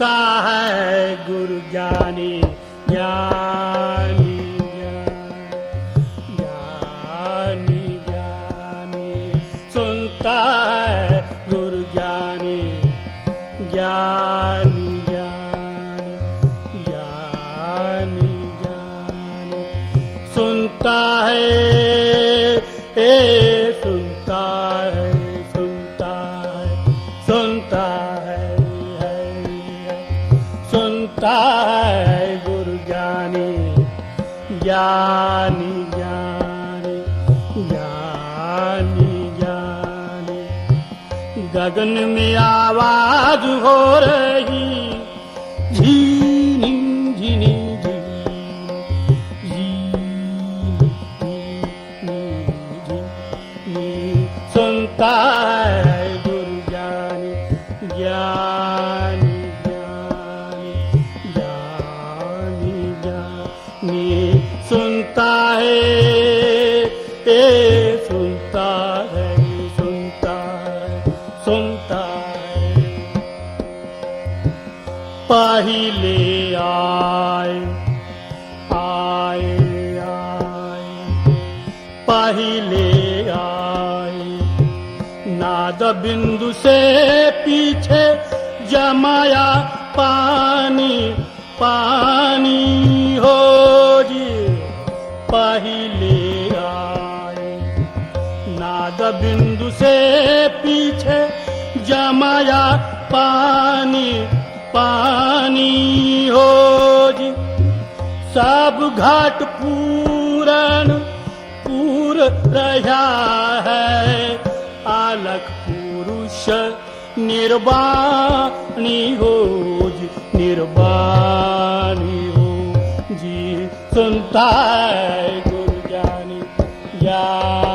सुनता है गुरु ज्ञानी ज्ञानी गगन में आवाज हो रही। झीनी झीनी सुनता है गुरु ज्ञानी है पहले आए आए आए। पहले आए। नाद बिंदु से पीछे जमाया पानी पानी हो जी। पहले आए। नाद बिंदु से पीछे जमाया पानी पानी हो जी। सब घाट पूरन पूर रहा है। आलक पुरुष निर्वाणी हो जी निर्वाणी हो जी। सुनता है गुरु ज्ञानी ज्ञानी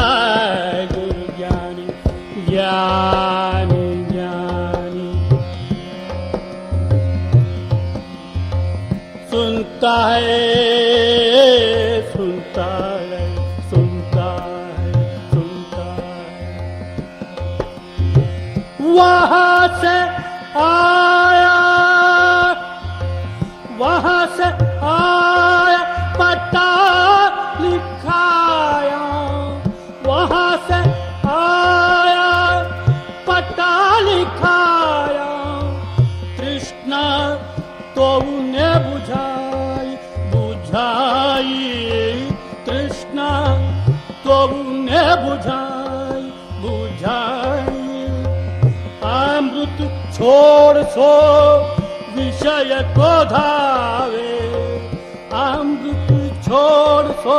है गुरु ज्ञानी ज्ञानी ज्ञानी सुनता है वहाँ से आया। वहाँ से आया पता लिखाया। वहाँ से आया पता लिखाया सो विषय को धावे अमृत छोड़ सो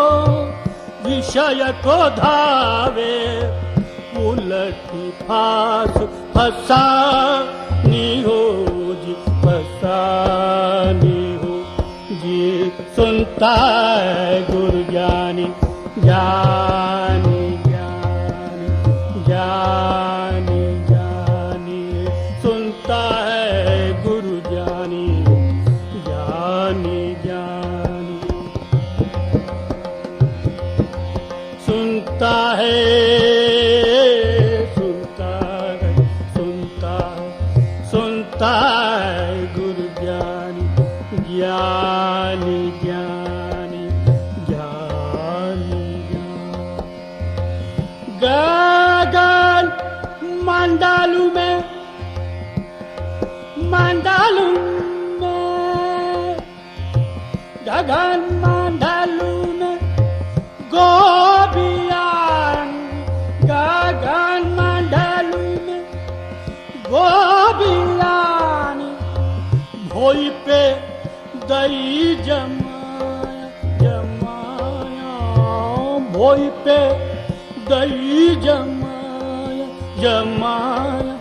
विषय को धावे उलटी फास फसानी हो जी फसानी हो जी सुनता है गुरु ज्ञानी ज्ञानी ज्ञानी ज्ञानी ज्ञानी। गगन मंडालू में मंडालू में गगन जमाया दई जमाया जमाया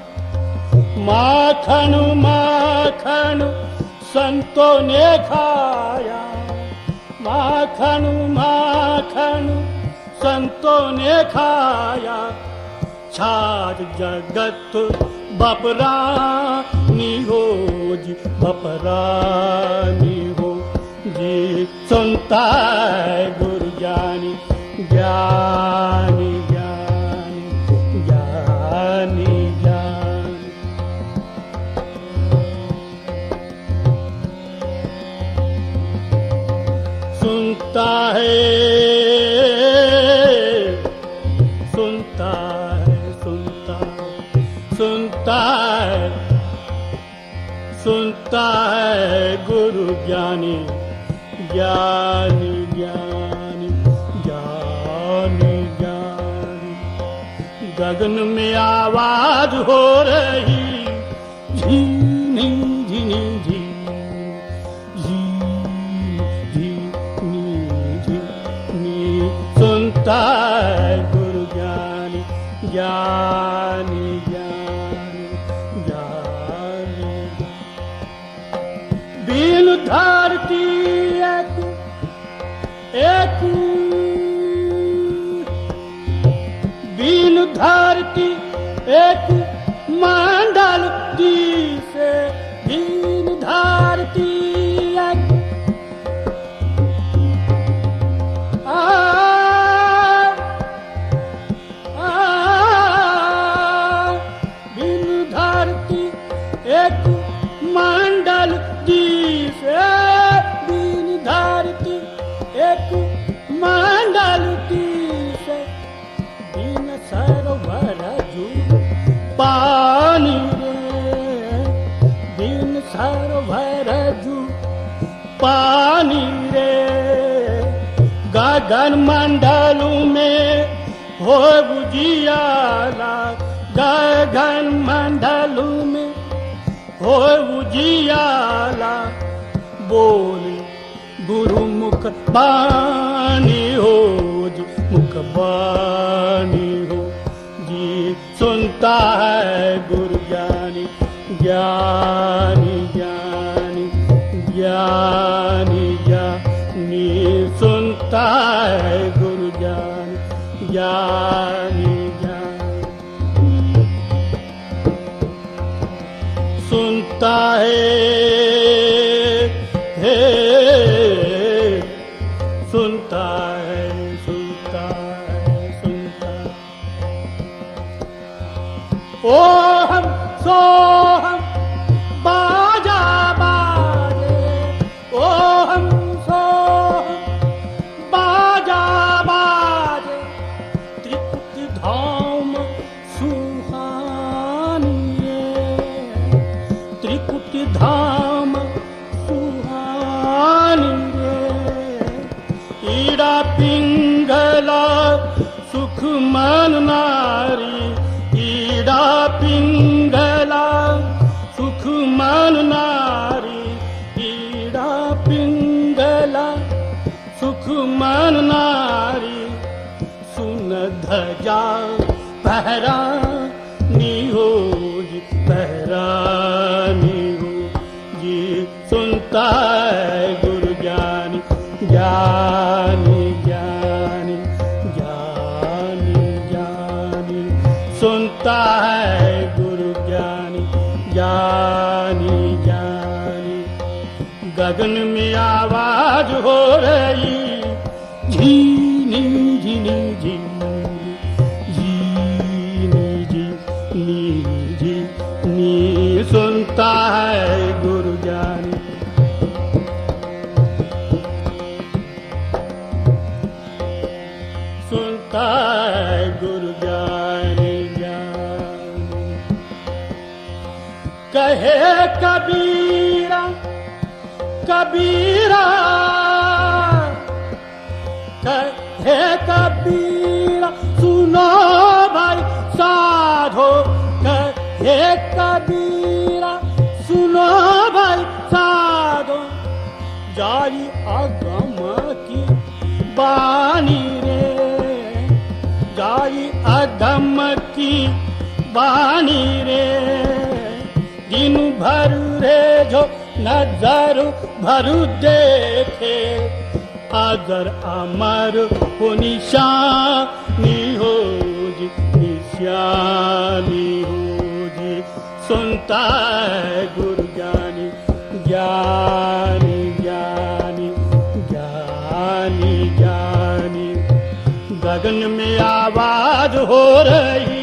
माखन माखन संतों ने खाया माखन माखन संतों ने खाया छाज जगत बपरानी हो जी बपरानी हो जी सुनता है गुरु ज्ञानी ज्ञानी ज्ञानी ज्ञानी ज्ञानी सुनता है सुनता है सुनता सुनता है सुनता है गुरु ज्ञानी ज्ञानी ज्ञानी ज्ञानी ज्ञानी। गगन में आवाज़ हो रही एक। बीन धरती एक सरोवर जू पानी रे। गगन मंडल में हो बुझियाला गगन मंडल में हो बुझियाला बोल गुरु मुख बानी हो जी मुख बानी हो। जी सुनता है गुरु ज्ञानी ज्ञानी। सुनता है नारी ईड़ा पिंगला सुख मन नारी ईड़ा पिंगला सुख मन नारी सुन धजा पहरा नी हो जी पहरा नी हो जी सुनता गगन में आवाज़ हो रही। झीनी झीनी झीनी झीनी झीनी झीनी, सुनता है गुरु ज्ञानी सुनता है गुरु ज्ञानी ज्ञानी कहे कबीरा कबीरा कहे कबीरा सुनो भाई साधो कहे कबीरा सुनो भाई साधो। जाई अगम की बानी रे जाई अगम की बानी रे। दिन भर रे जो नजर भरू देखे। अगर अमर हो निशानी हो जी निशानी हो जी। सुनता है गुरु ज्ञानी ज्ञानी ज्ञानी ज्ञानी ज्ञानी। गगन में आवाज हो रही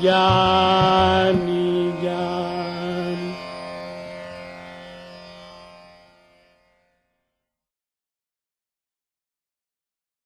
ज्ञानी